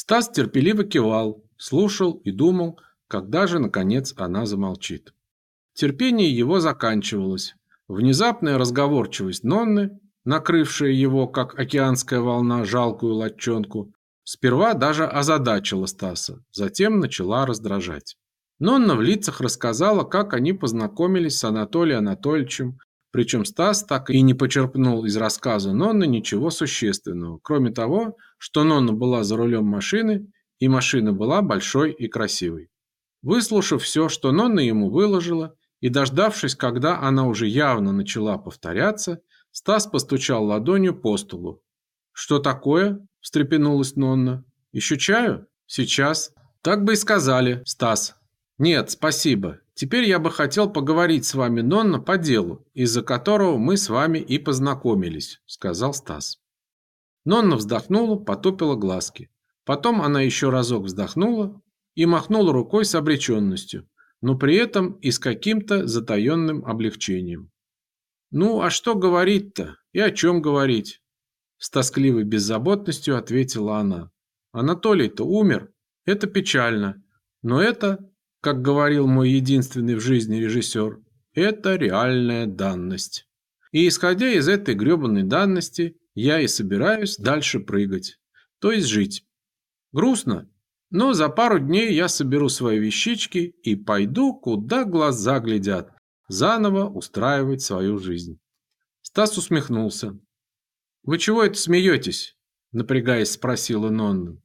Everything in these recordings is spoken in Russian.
Стас терпеливо кивал, слушал и думал, когда же, наконец, она замолчит. Терпение его заканчивалось. Внезапная разговорчивость Нонны, накрывшая его, как океанская волна, жалкую латчонку, сперва даже озадачила Стаса, затем начала раздражать. Нонна в лицах рассказала, как они познакомились с Анатолием Анатольевичем, причем Стас так и не почерпнул из рассказа Нонны ничего существенного, кроме того, что Нонна была за рулем машины, и машина была большой и красивой. Выслушав все, что Нонна ему выложила, и дождавшись, когда она уже явно начала повторяться, Стас постучал ладонью по столу. «Что такое?» – встрепенулась Нонна. «Еще чаю? Сейчас». «Так бы и сказали, Стас». «Нет, спасибо. Теперь я бы хотел поговорить с вами, Нонна, по делу, из-за которого мы с вами и познакомились», – сказал Стас. Нонна вздохнула, потупила глазки. Потом она еще разок вздохнула и махнула рукой с обреченностью, но при этом и с каким-то затаенным облегчением. «Ну, а что говорить-то? И о чем говорить?» С тоскливой беззаботностью ответила она. «Анатолий-то умер. Это печально. Но это, как говорил мой единственный в жизни режиссер, это реальная данность. И исходя из этой гребаной данности, я и собираюсь дальше прыгать. То есть жить. Грустно, но за пару дней я соберу свои вещички и пойду, куда глаза глядят, заново устраивать свою жизнь. Стас усмехнулся. «Вы чего это смеетесь?» Напрягаясь, спросила Нонна.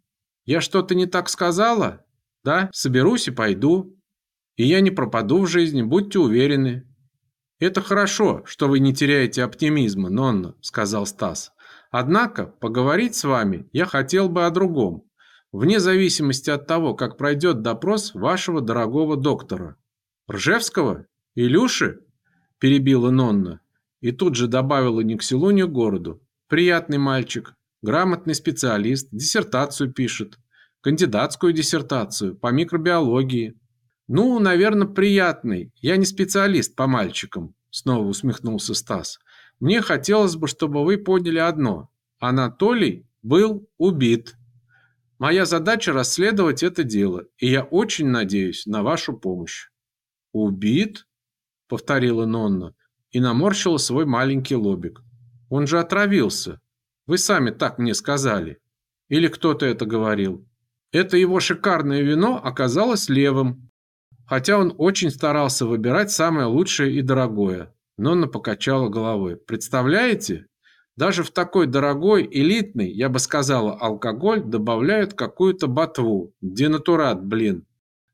«Я что-то не так сказала? Да, соберусь и пойду. И я не пропаду в жизни, будьте уверены». «Это хорошо, что вы не теряете оптимизма, Нонна», сказал Стас. «Однако поговорить с вами я хотел бы о другом вне зависимости от того, как пройдет допрос вашего дорогого доктора. Ржевского? Илюши? Перебила Нонна. И тут же добавила к городу. Приятный мальчик, грамотный специалист, диссертацию пишет. Кандидатскую диссертацию по микробиологии. Ну, наверное, приятный. Я не специалист по мальчикам, снова усмехнулся Стас. Мне хотелось бы, чтобы вы поняли одно. Анатолий был убит. Моя задача расследовать это дело, и я очень надеюсь на вашу помощь. Убит? повторила Нонна и наморщила свой маленький лобик. Он же отравился. Вы сами так мне сказали. Или кто-то это говорил. Это его шикарное вино оказалось левым. Хотя он очень старался выбирать самое лучшее и дорогое. Нонна покачала головой. Представляете? Даже в такой дорогой, элитный, я бы сказала, алкоголь добавляют какую-то ботву. Денатурат, блин.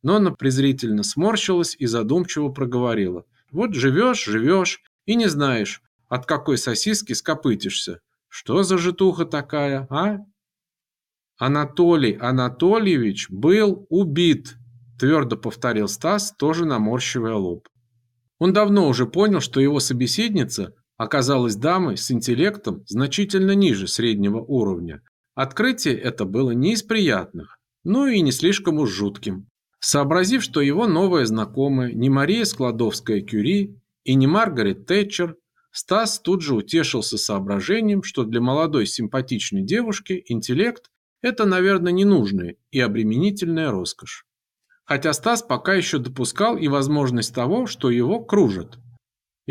Но она презрительно сморщилась и задумчиво проговорила. Вот живешь, живешь и не знаешь, от какой сосиски скопытишься. Что за житуха такая, а? Анатолий Анатольевич был убит, твердо повторил Стас, тоже наморщивая лоб. Он давно уже понял, что его собеседница оказалась дамой с интеллектом значительно ниже среднего уровня. Открытие это было не из приятных, но и не слишком уж жутким. Сообразив, что его новая знакомая не Мария Складовская-Кюри и не Маргарет Тэтчер, Стас тут же утешился соображением, что для молодой симпатичной девушки интеллект – это, наверное, ненужная и обременительная роскошь. Хотя Стас пока еще допускал и возможность того, что его кружат –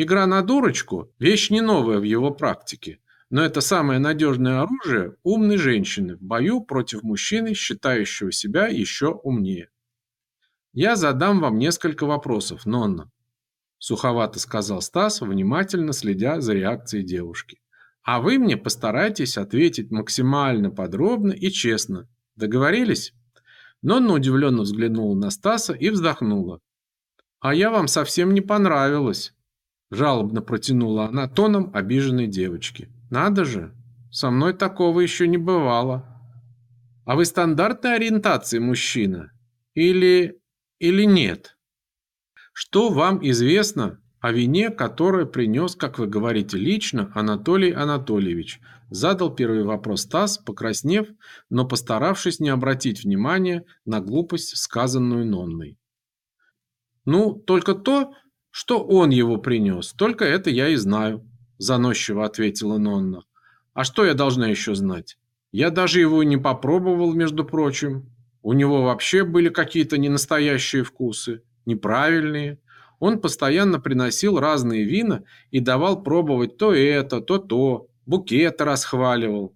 Игра на дурочку – вещь не новая в его практике, но это самое надежное оружие умной женщины в бою против мужчины, считающего себя еще умнее. «Я задам вам несколько вопросов, Нонна», – суховато сказал Стас, внимательно следя за реакцией девушки. «А вы мне постарайтесь ответить максимально подробно и честно. Договорились?» Нонна удивленно взглянула на Стаса и вздохнула. «А я вам совсем не понравилась». Жалобно протянула она тоном обиженной девочки. «Надо же! Со мной такого еще не бывало. А вы стандартной ориентации мужчина? Или... или нет? Что вам известно о вине, которое принес, как вы говорите, лично Анатолий Анатольевич?» Задал первый вопрос Стас, покраснев, но постаравшись не обратить внимания на глупость, сказанную Нонной. «Ну, только то, что он его принес, только это я и знаю, заносчиво ответила Нонна. А что я должна еще знать? Я даже его не попробовал, между прочим. У него вообще были какие-то ненастоящие вкусы, неправильные. Он постоянно приносил разные вина и давал пробовать то это, то то, букеты расхваливал.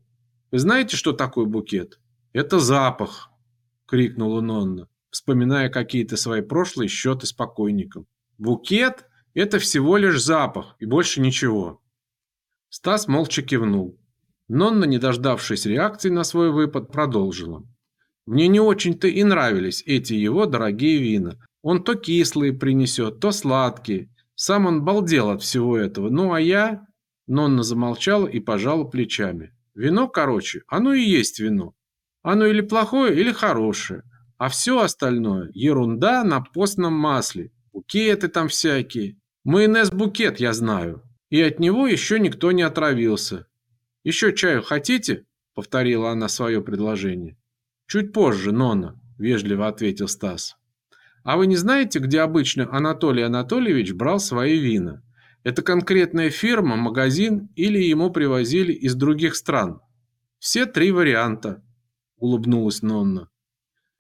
Вы знаете, что такое букет? Это запах, крикнула Нонна, вспоминая какие-то свои прошлые счеты с покойником. Букет – это всего лишь запах и больше ничего. Стас молча кивнул. Нонна, не дождавшись реакции на свой выпад, продолжила. Мне не очень-то и нравились эти его дорогие вина. Он то кислые принесет, то сладкие. Сам он балдел от всего этого. Ну а я... Нонна замолчала и пожала плечами. Вино, короче, оно и есть вино. Оно или плохое, или хорошее. А все остальное – ерунда на постном масле. Букеты там всякие. Майонез-букет я знаю. И от него еще никто не отравился. «Еще чаю хотите?» – повторила она свое предложение. «Чуть позже, Нонна», – вежливо ответил Стас. «А вы не знаете, где обычно Анатолий Анатольевич брал свои вина? Это конкретная фирма, магазин или ему привозили из других стран? Все три варианта», – улыбнулась Нонна.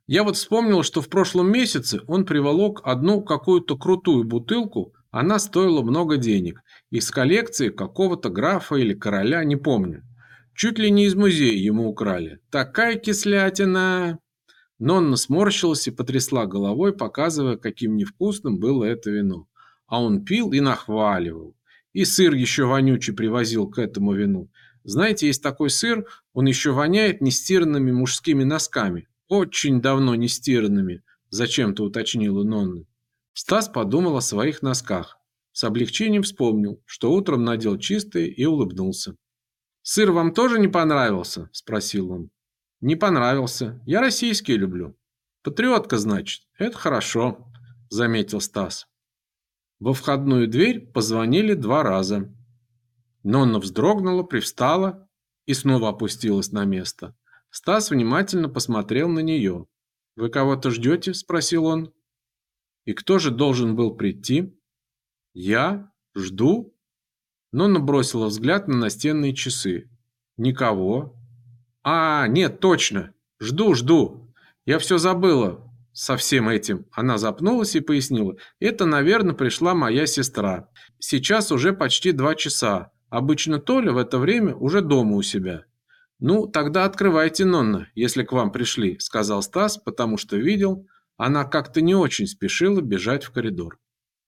«Я вот вспомнил, что в прошлом месяце он приволок одну какую-то крутую бутылку, она стоила много денег, из коллекции какого-то графа или короля, не помню. Чуть ли не из музея ему украли. Такая кислятина!» Нонна сморщилась и потрясла головой, показывая, каким невкусным было это вино. А он пил и нахваливал. И сыр еще вонючий привозил к этому вину. Знаете, есть такой сыр, он еще воняет нестиранными мужскими носками. Очень давно нестиранными, зачем-то уточнила Нонна. Стас подумал о своих носках. С облегчением вспомнил, что утром надел чистые и улыбнулся. «Сыр вам тоже не понравился?» – спросил он. «Не понравился. Я российский люблю». «Патриотка, значит. Это хорошо», – заметил Стас. Во входную дверь позвонили два раза. Нонна вздрогнула, привстала и снова опустилась на место. Стас внимательно посмотрел на нее. «Вы кого-то ждете?» – спросил он. «И кто же должен был прийти?» «Я? Жду?» Нонна бросила взгляд на настенные часы. Никого. А, нет, точно. Жду, жду. Я все забыла со всем этим. Она запнулась и пояснила. Это, наверное, пришла моя сестра. Сейчас уже почти два часа. Обычно Толя в это время уже дома у себя. «Ну, тогда открывайте, Нонна, если к вам пришли», – сказал Стас, потому что видел, она как-то не очень спешила бежать в коридор.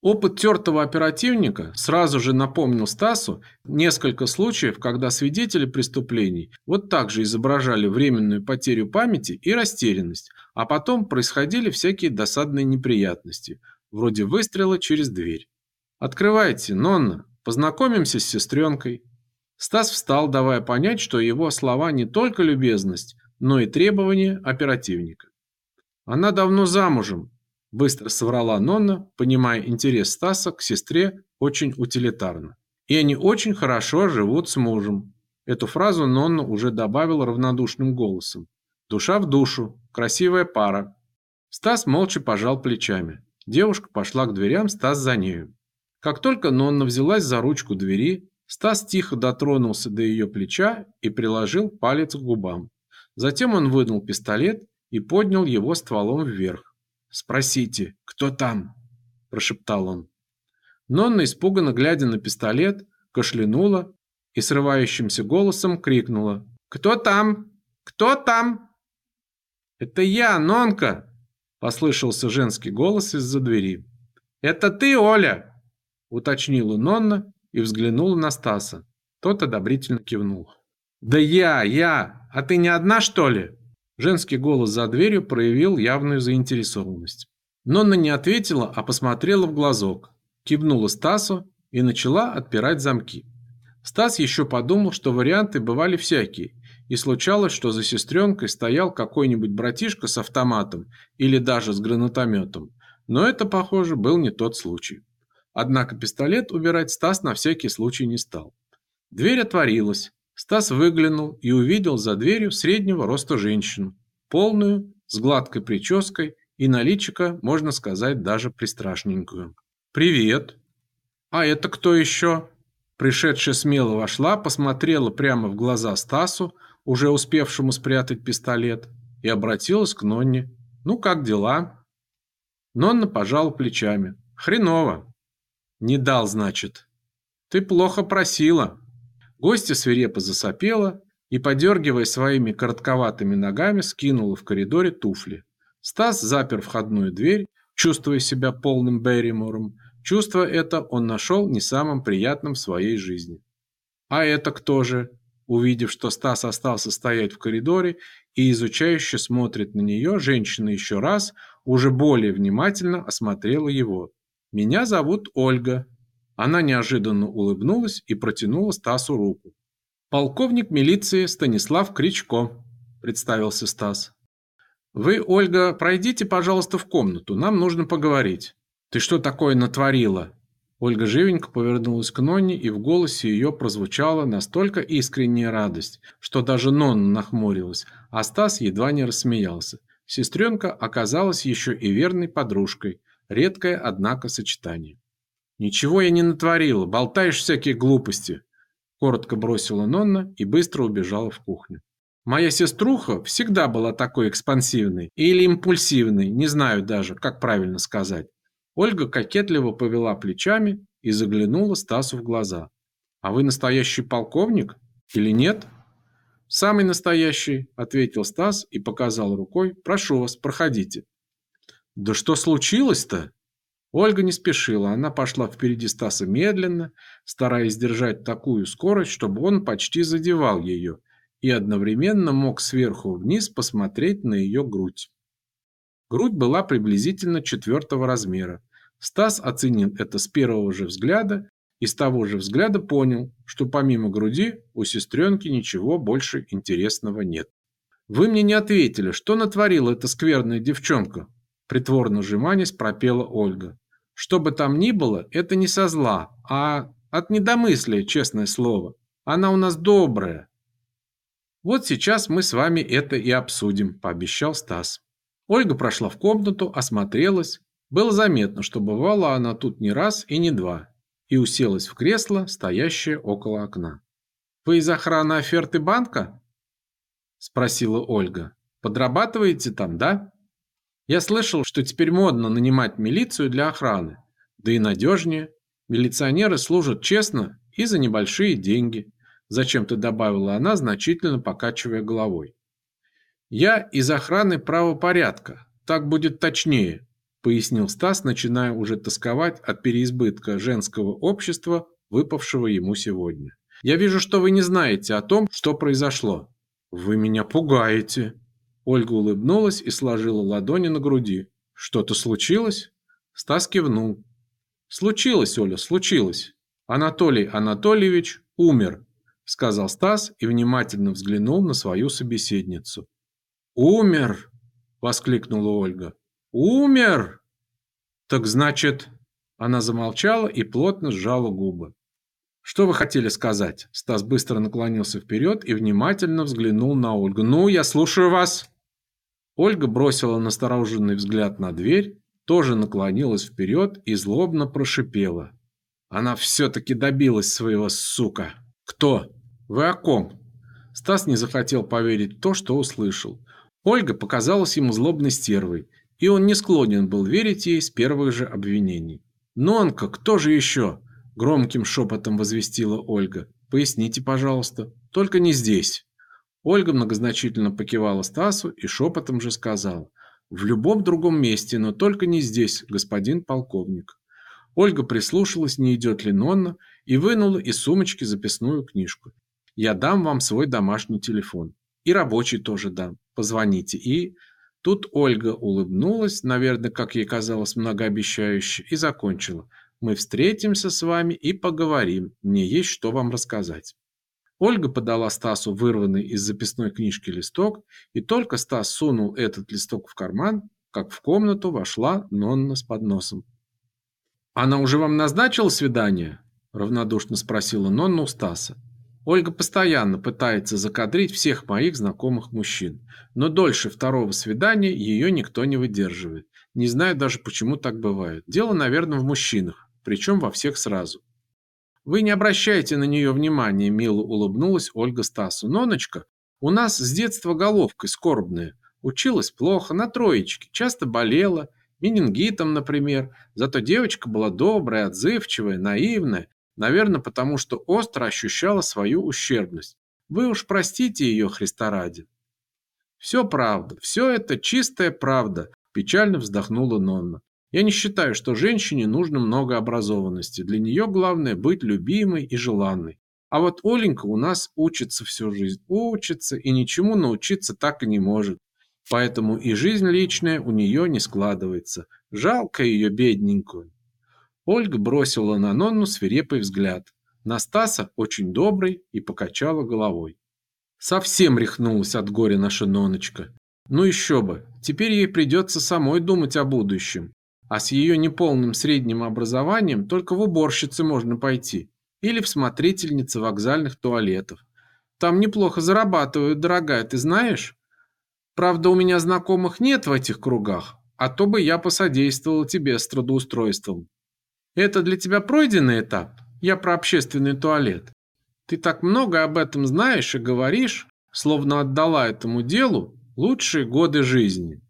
Опыт тертого оперативника сразу же напомнил Стасу несколько случаев, когда свидетели преступлений вот так же изображали временную потерю памяти и растерянность, а потом происходили всякие досадные неприятности, вроде выстрела через дверь. «Открывайте, Нонна, познакомимся с сестренкой». Стас встал, давая понять, что его слова не только любезность, но и требования оперативника. «Она давно замужем», Быстро соврала Нонна, понимая интерес Стаса к сестре очень утилитарно. И они очень хорошо живут с мужем. Эту фразу Нонна уже добавила равнодушным голосом. Душа в душу, красивая пара. Стас молча пожал плечами. Девушка пошла к дверям, Стас за нею. Как только Нонна взялась за ручку двери, Стас тихо дотронулся до ее плеча и приложил палец к губам. Затем он вынул пистолет и поднял его стволом вверх. «Спросите, кто там?» – прошептал он. Нонна, испуганно глядя на пистолет, кашлянула и срывающимся голосом крикнула. «Кто там? Кто там?» «Это я, Нонка!» – послышался женский голос из-за двери. «Это ты, Оля!» – уточнила Нонна и взглянула на Стаса. Тот одобрительно кивнул. «Да я, я! А ты не одна, что ли?» Женский голос за дверью проявил явную заинтересованность. Нонна не ответила, а посмотрела в глазок, кивнула Стасу и начала отпирать замки. Стас еще подумал, что варианты бывали всякие, и случалось, что за сестренкой стоял какой-нибудь братишка с автоматом или даже с гранатометом. Но это, похоже, был не тот случай. Однако пистолет убирать Стас на всякий случай не стал. Дверь отворилась. Стас выглянул и увидел за дверью среднего роста женщину, полную, с гладкой прической и наличика, можно сказать, даже пристрашненькую. «Привет!» «А это кто еще?» Пришедшая смело вошла, посмотрела прямо в глаза Стасу, уже успевшему спрятать пистолет, и обратилась к Нонне. «Ну, как дела?» Нонна пожала плечами. «Хреново». «Не дал, значит». «Ты плохо просила». Гостья свирепо засопела и, подергивая своими коротковатыми ногами, скинула в коридоре туфли. Стас запер входную дверь, чувствуя себя полным Берримором. Чувство это он нашел не самым приятным в своей жизни. «А это кто же?» Увидев, что Стас остался стоять в коридоре и изучающе смотрит на нее, женщина еще раз, уже более внимательно осмотрела его. «Меня зовут Ольга». Она неожиданно улыбнулась и протянула Стасу руку. «Полковник милиции Станислав Кричко», – представился Стас. «Вы, Ольга, пройдите, пожалуйста, в комнату, нам нужно поговорить». «Ты что такое натворила?» Ольга живенько повернулась к Нонне, и в голосе ее прозвучала настолько искренняя радость, что даже Нонна нахмурилась, а Стас едва не рассмеялся. Сестренка оказалась еще и верной подружкой, редкое, однако, сочетание. «Ничего я не натворила, болтаешь всякие глупости», – коротко бросила Нонна и быстро убежала в кухню. «Моя сеструха всегда была такой экспансивной или импульсивной, не знаю даже, как правильно сказать. Ольга кокетливо повела плечами и заглянула Стасу в глаза. «А вы настоящий полковник или нет?» «Самый настоящий», – ответил Стас и показал рукой. «Прошу вас, проходите». «Да что случилось-то?» Ольга не спешила, она пошла впереди Стаса медленно, стараясь держать такую скорость, чтобы он почти задевал ее и одновременно мог сверху вниз посмотреть на ее грудь. Грудь была приблизительно четвертого размера. Стас оценил это с первого же взгляда и с того же взгляда понял, что помимо груди у сестренки ничего больше интересного нет. «Вы мне не ответили, что натворила эта скверная девчонка?» Притворно сжимаясь, пропела Ольга. «Что бы там ни было, это не со зла, а от недомыслия, честное слово. Она у нас добрая». «Вот сейчас мы с вами это и обсудим», – пообещал Стас. Ольга прошла в комнату, осмотрелась. Было заметно, что бывала она тут не раз и не два, и уселась в кресло, стоящее около окна. «Вы из охраны оферты банка?» – спросила Ольга. «Подрабатываете там, да?» «Я слышал, что теперь модно нанимать милицию для охраны. Да и надежнее. Милиционеры служат честно и за небольшие деньги», – зачем-то добавила она, значительно покачивая головой. «Я из охраны правопорядка, так будет точнее», пояснил Стас, начиная уже тосковать от переизбытка женского общества, выпавшего ему сегодня. «Я вижу, что вы не знаете о том, что произошло». «Вы меня пугаете». Ольга улыбнулась и сложила ладони на груди. «Что-то случилось?» Стас кивнул. «Случилось, Оля, случилось. Анатолий Анатольевич умер», сказал Стас и внимательно взглянул на свою собеседницу. «Умер!» – воскликнула Ольга. «Умер!» «Так значит...» Она замолчала и плотно сжала губы. «Что вы хотели сказать?» Стас быстро наклонился вперед и внимательно взглянул на Ольгу. «Ну, я слушаю вас!» Ольга бросила настороженный взгляд на дверь, тоже наклонилась вперед и злобно прошипела. «Она все-таки добилась своего, сука!» «Кто? Вы о ком?» Стас не захотел поверить в то, что услышал. Ольга показалась ему злобной стервой, и он не склонен был верить ей с первых же обвинений. «Нонка, кто же еще?» – громким шепотом возвестила Ольга. «Поясните, пожалуйста. Только не здесь». Ольга многозначительно покивала Стасу и шепотом же сказала. «В любом другом месте, но только не здесь, господин полковник». Ольга прислушалась, не идет ли Нонна, и вынула из сумочки записную книжку. «Я дам вам свой домашний телефон. И рабочий тоже дам. Позвоните. И...» Тут Ольга улыбнулась, наверное, как ей казалось многообещающе, и закончила. «Мы встретимся с вами и поговорим. Мне есть что вам рассказать». Ольга подала Стасу вырванный из записной книжки листок, и только Стас сунул этот листок в карман, как в комнату вошла Нонна с подносом. «Она уже вам назначила свидание?» – равнодушно спросила Нонна у Стаса. Ольга постоянно пытается закадрить всех моих знакомых мужчин, но дольше второго свидания ее никто не выдерживает. Не знаю даже, почему так бывает. Дело, наверное, в мужчинах, причем во всех сразу. Вы не обращайте на нее внимания, мило улыбнулась Ольга Стасу. Ноночка, У нас с детства головкой скорбная. Училась плохо, на троечке, часто болела, менингитом, например. Зато девочка была добрая, отзывчивая, наивная, наверное, потому что остро ощущала свою ущербность. Вы уж простите ее, Христа ради. Все правда, все это чистая правда, печально вздохнула Нонна. Я не считаю, что женщине нужно много образованности. Для нее главное быть любимой и желанной. А вот Оленька у нас учится всю жизнь, учится и ничему научиться так и не может. Поэтому и жизнь личная у нее не складывается. Жалко ее бедненькую. Ольга бросила на Нонну свирепый взгляд. Настаса очень добрый и покачала головой. Совсем рехнулась от горя наша Ноночка. Ну еще бы, теперь ей придется самой думать о будущем. А с ее неполным средним образованием только в уборщице можно пойти. Или в смотрительнице вокзальных туалетов. Там неплохо зарабатывают, дорогая, ты знаешь? Правда, у меня знакомых нет в этих кругах, а то бы я посодействовал тебе с трудоустройством. Это для тебя пройденный этап? Я про общественный туалет. Ты так много об этом знаешь и говоришь, словно отдала этому делу лучшие годы жизни.